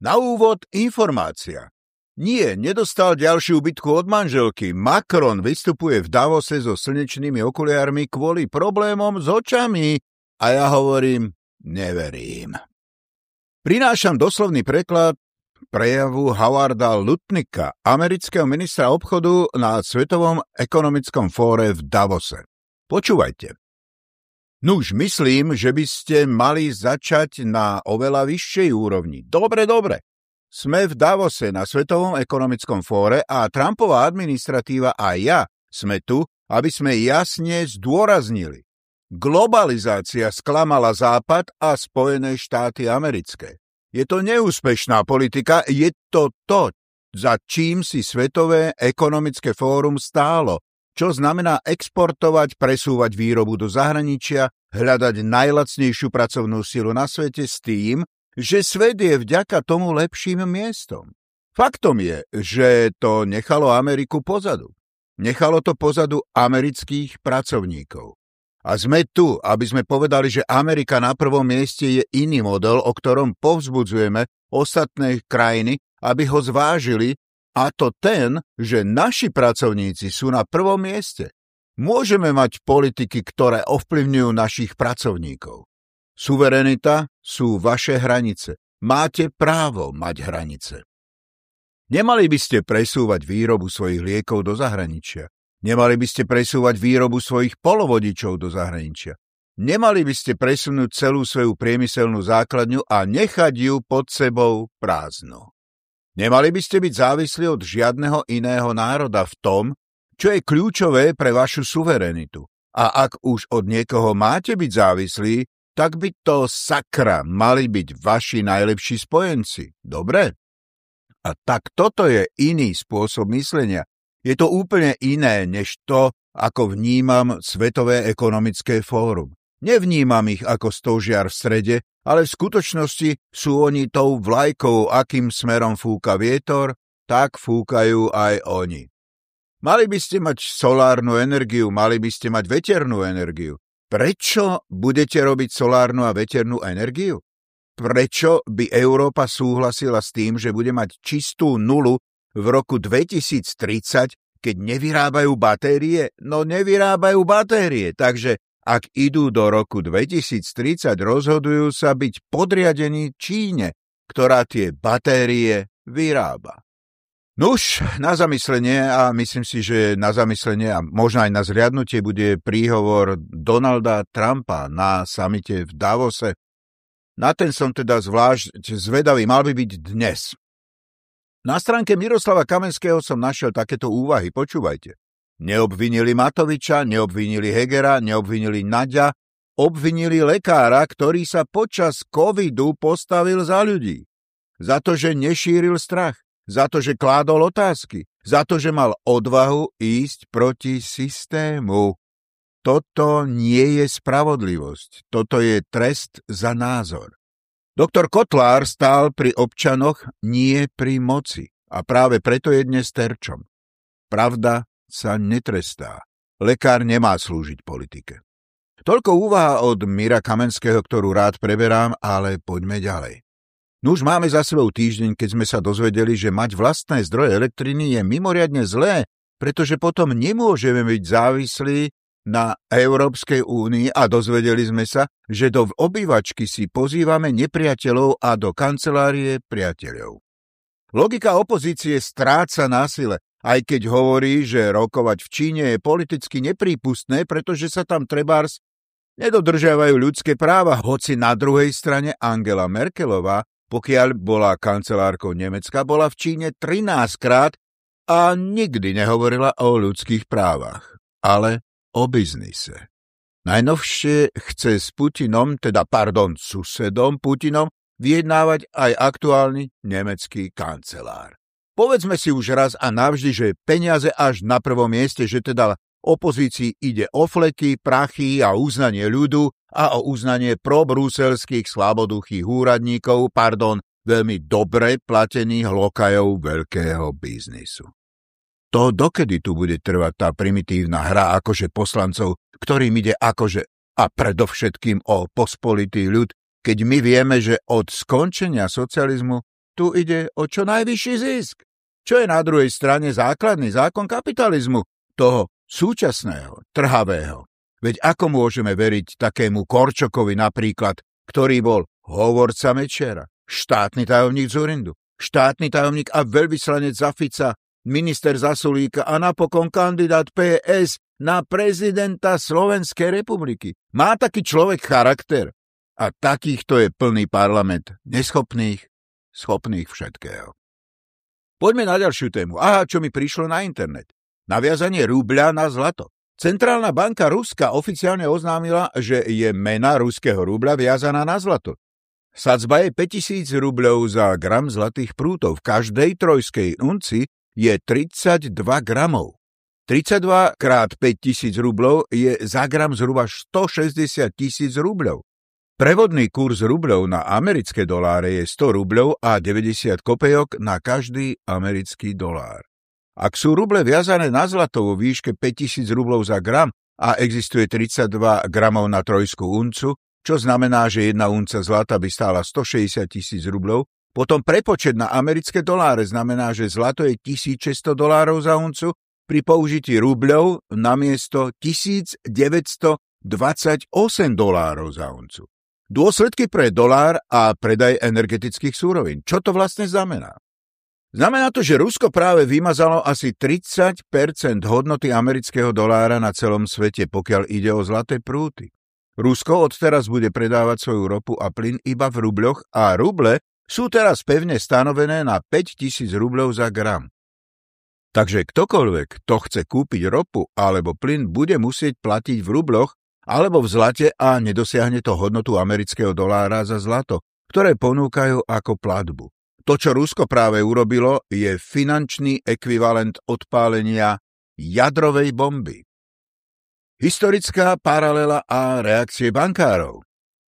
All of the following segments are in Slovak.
Na úvod informácia. Nie, nedostal ďalšiu bytku od manželky. Macron vystupuje v Davose so slnečnými okuliármi kvôli problémom s očami. A ja hovorím, neverím. Prinášam doslovný preklad prejavu Howarda Lutnika, amerického ministra obchodu na Svetovom ekonomickom fóre v Davose. Počúvajte. Nuž, myslím, že by ste mali začať na oveľa vyššej úrovni. Dobre, dobre. Sme v Davose na Svetovom ekonomickom fóre a Trumpová administratíva a ja sme tu, aby sme jasne zdôraznili. Globalizácia sklamala Západ a Spojené štáty americké. Je to neúspešná politika, je to to, za čím si Svetové ekonomické fórum stálo čo znamená exportovať, presúvať výrobu do zahraničia, hľadať najlacnejšiu pracovnú silu na svete s tým, že svet je vďaka tomu lepším miestom. Faktom je, že to nechalo Ameriku pozadu. Nechalo to pozadu amerických pracovníkov. A sme tu, aby sme povedali, že Amerika na prvom mieste je iný model, o ktorom povzbudzujeme ostatné krajiny, aby ho zvážili a to ten, že naši pracovníci sú na prvom mieste. Môžeme mať politiky, ktoré ovplyvňujú našich pracovníkov. Suverenita sú vaše hranice. Máte právo mať hranice. Nemali by ste presúvať výrobu svojich liekov do zahraničia. Nemali by ste presúvať výrobu svojich polovodičov do zahraničia. Nemali by ste presunúť celú svoju priemyselnú základňu a nechať ju pod sebou prázdnu. Nemali by ste byť závislí od žiadneho iného národa v tom, čo je kľúčové pre vašu suverenitu. A ak už od niekoho máte byť závislí, tak by to sakra mali byť vaši najlepší spojenci. Dobre? A tak toto je iný spôsob myslenia. Je to úplne iné, než to, ako vnímam Svetové ekonomické fórum. Nevnímam ich ako stožiar v strede, ale v skutočnosti sú oni tou vlajkou, akým smerom fúka vietor, tak fúkajú aj oni. Mali by ste mať solárnu energiu, mali by ste mať veternú energiu. Prečo budete robiť solárnu a veternú energiu? Prečo by Európa súhlasila s tým, že bude mať čistú nulu v roku 2030, keď nevyrábajú batérie? No nevyrábajú batérie, takže ak idú do roku 2030, rozhodujú sa byť podriadení Číne, ktorá tie batérie vyrába. Nuž, na zamyslenie a myslím si, že na zamyslenie a možno aj na zriadnutie bude príhovor Donalda Trumpa na samite v Davose. Na ten som teda zvlášť zvedavý, mal by byť dnes. Na stránke Miroslava Kamenského som našiel takéto úvahy, počúvajte. Neobvinili Matoviča, neobvinili Hegera, neobvinili Naďa, obvinili lekára, ktorý sa počas covidu postavil za ľudí. Za to, že nešíril strach, za to, že kládol otázky, za to, že mal odvahu ísť proti systému. Toto nie je spravodlivosť, toto je trest za názor. Doktor Kotlár stál pri občanoch, nie pri moci a práve preto je dnes terčom. Pravda sa netrestá. Lekár nemá slúžiť politike. Toľko úvaha od Mira Kamenského, ktorú rád preberám, ale poďme ďalej. Nuž máme za sebou týždeň, keď sme sa dozvedeli, že mať vlastné zdroje elektriny je mimoriadne zlé, pretože potom nemôžeme byť závislí na Európskej únii a dozvedeli sme sa, že do obývačky si pozývame nepriateľov a do kancelárie priateľov. Logika opozície stráca na sile aj keď hovorí, že rokovať v Číne je politicky neprípustné, pretože sa tam trebárs nedodržiavajú ľudské práva, hoci na druhej strane Angela Merkelová, pokiaľ bola kancelárkou Nemecka, bola v Číne 13 krát a nikdy nehovorila o ľudských právach, ale o biznise. Najnovšie chce s Putinom, teda pardon, susedom Putinom, vyjednávať aj aktuálny nemecký kancelár. Povedzme si už raz a navždy, že peniaze až na prvom mieste, že teda opozícii ide o fleky, prachy a uznanie ľudu a o uznanie probruselských slaboduchých úradníkov, pardon, veľmi dobre platených lokajov veľkého biznisu. To dokedy tu bude trvať tá primitívna hra akože poslancov, ktorým ide akože a predovšetkým o pospolitý ľud, keď my vieme, že od skončenia socializmu tu ide o čo najvyšší zisk. Čo je na druhej strane základný zákon kapitalizmu, toho súčasného, trhavého. Veď ako môžeme veriť takému Korčokovi napríklad, ktorý bol hovorca Mečera, štátny tajomník Zurindu, štátny tajomník a veľvyslanec Zafica, minister Zasulíka a napokon kandidát PS na prezidenta Slovenskej republiky. Má taký človek charakter. A takýchto je plný parlament. Neschopných, schopných všetkého. Poďme na ďalšiu tému. Aha, čo mi prišlo na internet. Naviazanie rubľa na zlato. Centrálna banka Ruska oficiálne oznámila, že je mena ruského rubľa viazaná na zlato. Sadzba je 5000 rubľov za gram zlatých prútov. V každej trojskej unci je 32 gramov. 32 krát 5000 rubľov je za gram zhruba 160 tisíc rubľov. Prevodný kurz rubľov na americké doláre je 100 rubľov a 90 kopejok na každý americký dolár. Ak sú ruble viazané na zlato vo výške 5000 rubľov za gram a existuje 32 gramov na trojskú uncu, čo znamená, že jedna unca zlata by stála 160 tisíc rubľov, potom prepočet na americké doláre znamená, že zlato je 1600 dolárov za uncu pri použití rubľov namiesto 1928 dolárov za uncu. Dôsledky pre dolár a predaj energetických súrovín. Čo to vlastne znamená? Znamená to, že Rusko práve vymazalo asi 30% hodnoty amerického dolára na celom svete, pokiaľ ide o zlaté prúty. Rusko odteraz bude predávať svoju ropu a plyn iba v rubľoch a ruble sú teraz pevne stanovené na 5000 rubľov za gram. Takže ktokoľvek, kto chce kúpiť ropu alebo plyn, bude musieť platiť v rubloch alebo v zlate a nedosiahne to hodnotu amerického dolára za zlato, ktoré ponúkajú ako platbu. To, čo Rusko práve urobilo, je finančný ekvivalent odpálenia jadrovej bomby. Historická paralela a reakcie bankárov.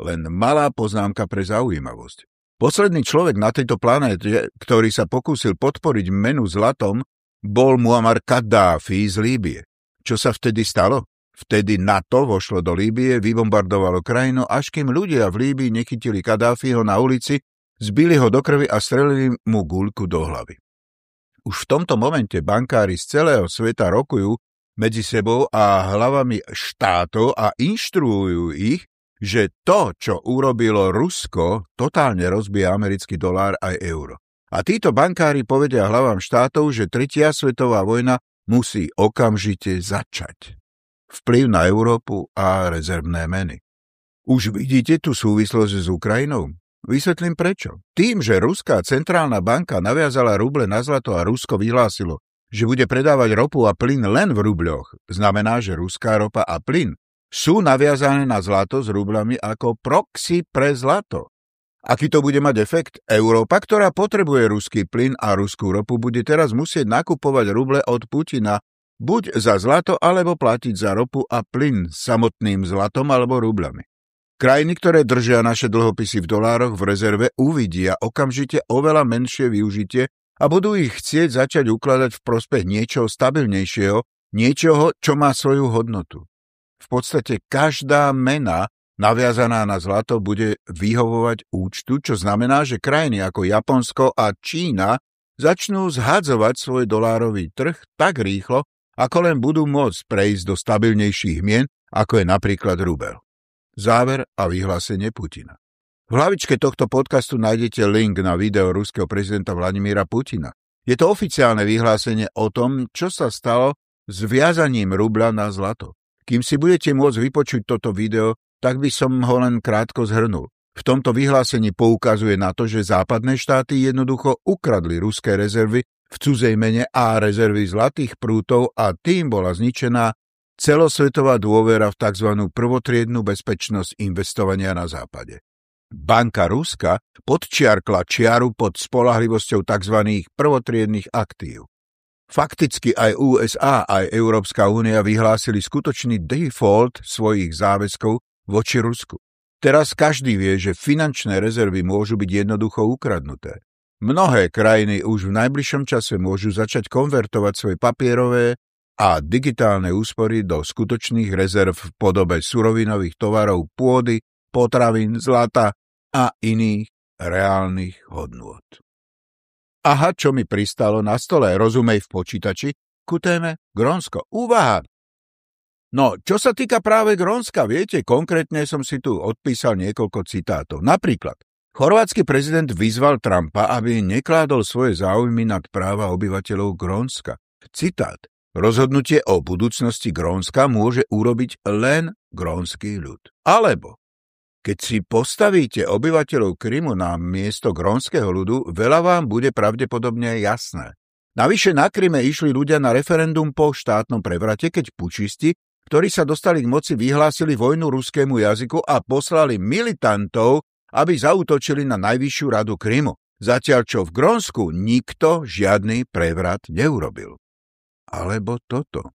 Len malá poznámka pre zaujímavosť. Posledný človek na tejto planéte, ktorý sa pokúsil podporiť menu zlatom, bol Muammar Kaddáfi z Líbie. Čo sa vtedy stalo? Vtedy NATO vošlo do Líbie, vybombardovalo krajinu, až kým ľudia v Líbii nechytili Kadáfiho na ulici, zbili ho do krvi a strelili mu guľku do hlavy. Už v tomto momente bankári z celého sveta rokujú medzi sebou a hlavami štátov a inštruujú ich, že to, čo urobilo Rusko, totálne rozbije americký dolár aj euro. A títo bankári povedia hlavám štátov, že tretia svetová vojna musí okamžite začať vplyv na Európu a rezervné meny. Už vidíte tú súvislosť s Ukrajinou? Vysvetlím prečo. Tým, že Ruská centrálna banka naviazala ruble na zlato a Rusko vyhlásilo, že bude predávať ropu a plyn len v rubľoch, znamená, že ruská ropa a plyn sú naviazané na zlato s rublami ako proxy pre zlato. Aký to bude mať efekt? Európa, ktorá potrebuje ruský plyn a ruskú ropu, bude teraz musieť nakupovať ruble od Putina buď za zlato, alebo platiť za ropu a plyn samotným zlatom alebo rubľami. Krajiny, ktoré držia naše dlhopisy v dolároch v rezerve, uvidia okamžite oveľa menšie využitie a budú ich chcieť začať ukladať v prospech niečoho stabilnejšieho, niečoho, čo má svoju hodnotu. V podstate každá mena naviazaná na zlato bude vyhovovať účtu, čo znamená, že krajiny ako Japonsko a Čína začnú zhadzovať svoj dolárový trh tak rýchlo, ako len budú môcť prejsť do stabilnejších mien, ako je napríklad rubel. Záver a vyhlásenie Putina. V hlavičke tohto podcastu nájdete link na video ruského prezidenta Vladimíra Putina. Je to oficiálne vyhlásenie o tom, čo sa stalo s viazaním rubla na zlato. Kým si budete môcť vypočuť toto video, tak by som ho len krátko zhrnul. V tomto vyhlásení poukazuje na to, že západné štáty jednoducho ukradli ruské rezervy v cudzej mene a rezervy zlatých prútov a tým bola zničená celosvetová dôvera v tzv. prvotriednu bezpečnosť investovania na západe. Banka Ruska podčiarkla čiaru pod spolahlivosťou tzv. prvotriedných aktív. Fakticky aj USA, aj Európska únia vyhlásili skutočný default svojich záväzkov voči Rusku. Teraz každý vie, že finančné rezervy môžu byť jednoducho ukradnuté. Mnohé krajiny už v najbližšom čase môžu začať konvertovať svoje papierové a digitálne úspory do skutočných rezerv v podobe surovinových tovarov pôdy, potravín, zlata a iných reálnych hodnôt. Aha, čo mi pristalo na stole, rozumej v počítači, ku téme Grónsko. Úvaha! No, čo sa týka práve Grónska, viete, konkrétne som si tu odpísal niekoľko citátov. Napríklad, Chorvátsky prezident vyzval Trumpa, aby nekládol svoje záujmy nad práva obyvateľov Grónska. Citát. Rozhodnutie o budúcnosti Grónska môže urobiť len grónsky ľud. Alebo, keď si postavíte obyvateľov Krymu na miesto grónskeho ľudu, veľa vám bude pravdepodobne jasné. Navyše na Kryme išli ľudia na referendum po štátnom prevrate, keď pučisti, ktorí sa dostali k moci, vyhlásili vojnu ruskému jazyku a poslali militantov aby zautočili na Najvyššiu radu Krymu, zatiaľ čo v Grónsku nikto žiadny prevrat neurobil. Alebo toto.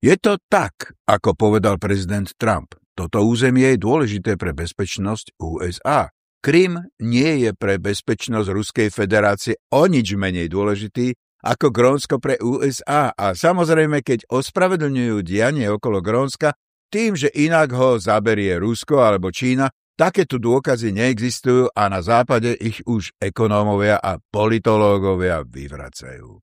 Je to tak, ako povedal prezident Trump. Toto územie je dôležité pre bezpečnosť USA. Krym nie je pre bezpečnosť Ruskej federácie o nič menej dôležitý ako Grónsko pre USA a samozrejme, keď ospravedlňujú dianie okolo Grónska tým, že inak ho zaberie Rusko alebo Čína, Takéto dôkazy neexistujú a na západe ich už ekonómovia a politológovia vyvracajú.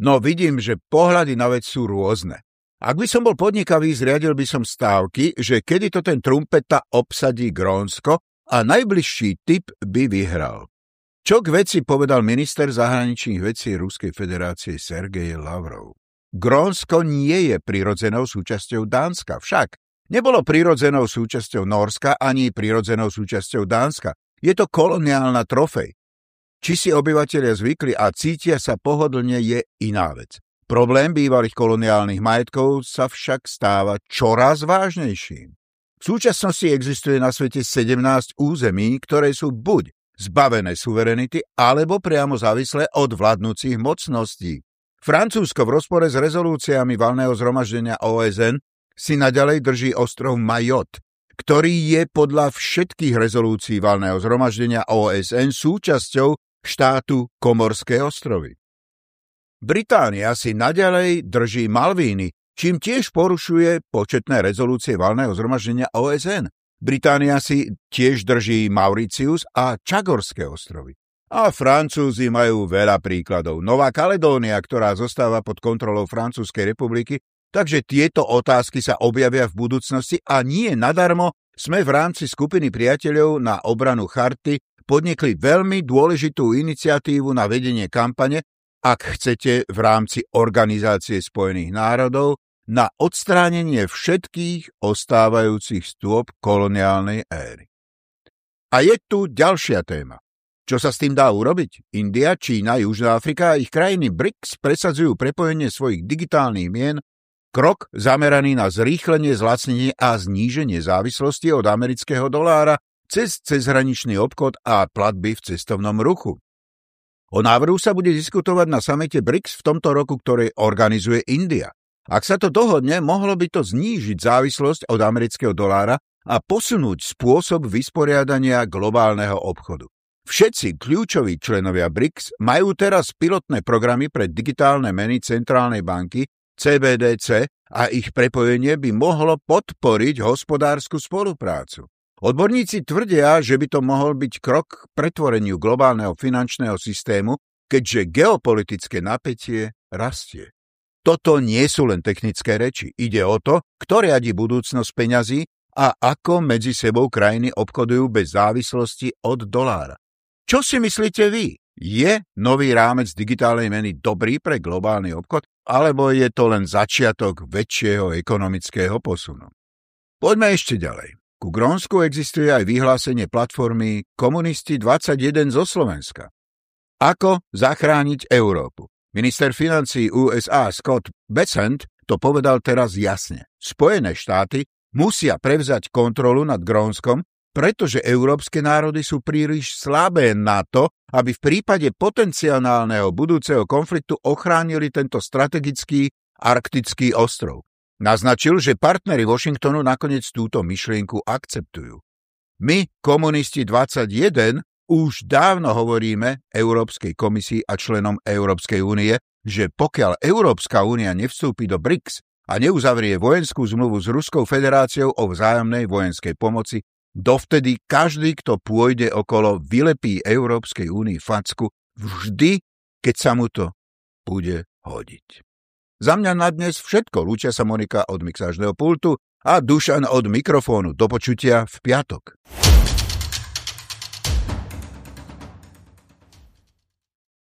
No vidím, že pohľady na vec sú rôzne. Ak by som bol podnikavý, zriadil by som stávky, že kedy to ten trumpeta obsadí Grónsko a najbližší typ by vyhral. Čo k veci povedal minister zahraničných vecí Ruskej federácie Sergej Lavrov. Grónsko nie je prirodzenou súčasťou Dánska, však Nebolo prirodzenou súčasťou Norska ani prirodzenou súčasťou Dánska. Je to koloniálna trofej. Či si obyvateľia zvykli a cítia sa pohodlne je iná vec. Problém bývalých koloniálnych majetkov sa však stáva čoraz vážnejším. V súčasnosti existuje na svete 17 území, ktoré sú buď zbavené suverenity, alebo priamo závislé od vládnúcich mocností. Francúzsko v rozpore s rezolúciami valného zhromaždenia OSN si naďalej drží ostrov Majot, ktorý je podľa všetkých rezolúcií valného zhromaždenia OSN súčasťou štátu Komorské ostrovy. Británia si naďalej drží Malvíny, čím tiež porušuje početné rezolúcie valného zhromaždenia OSN. Británia si tiež drží Mauricius a Čagorské ostrovy. A Francúzi majú veľa príkladov. Nová Kaledónia, ktorá zostáva pod kontrolou Francúzskej republiky, Takže tieto otázky sa objavia v budúcnosti a nie nadarmo sme v rámci skupiny priateľov na obranu charty podnikli veľmi dôležitú iniciatívu na vedenie kampane, ak chcete v rámci Organizácie spojených národov, na odstránenie všetkých ostávajúcich stôp koloniálnej éry. A je tu ďalšia téma. Čo sa s tým dá urobiť? India, Čína, Južná Afrika a ich krajiny BRICS presadzujú prepojenie svojich digitálnych mien Krok zameraný na zrýchlenie, zlacnenie a zníženie závislosti od amerického dolára cez cezhraničný obchod a platby v cestovnom ruchu. O návrhu sa bude diskutovať na samete BRICS v tomto roku, ktorý organizuje India. Ak sa to dohodne, mohlo by to znížiť závislosť od amerického dolára a posunúť spôsob vysporiadania globálneho obchodu. Všetci kľúčoví členovia BRICS majú teraz pilotné programy pre digitálne meny centrálnej banky CBDC a ich prepojenie by mohlo podporiť hospodárskú spoluprácu. Odborníci tvrdia, že by to mohol byť krok k pretvoreniu globálneho finančného systému, keďže geopolitické napätie rastie. Toto nie sú len technické reči. Ide o to, kto riadi budúcnosť peňazí a ako medzi sebou krajiny obchodujú bez závislosti od dolára. Čo si myslíte vy? Je nový rámec digitálnej meny dobrý pre globálny obchod, alebo je to len začiatok väčšieho ekonomického posunu? Poďme ešte ďalej. Ku Grónsku existuje aj vyhlásenie platformy Komunisti 21 zo Slovenska. Ako zachrániť Európu? Minister financí USA Scott Bessent to povedal teraz jasne. Spojené štáty musia prevzať kontrolu nad Grónskom, pretože európske národy sú príliš slabé na to, aby v prípade potenciálneho budúceho konfliktu ochránili tento strategický arktický ostrov. Naznačil, že partnery Washingtonu nakoniec túto myšlienku akceptujú. My, komunisti 21, už dávno hovoríme Európskej komisii a členom Európskej únie, že pokiaľ Európska únia nevstúpi do BRICS a neuzavrie vojenskú zmluvu s Ruskou federáciou o vzájomnej vojenskej pomoci, Dovtedy každý, kto pôjde okolo, vylepí Európskej únii facku vždy, keď sa mu to bude hodiť. Za mňa na dnes všetko. Lúčia sa Monika od mixážneho pultu a Dušan od mikrofónu. Do počutia v piatok.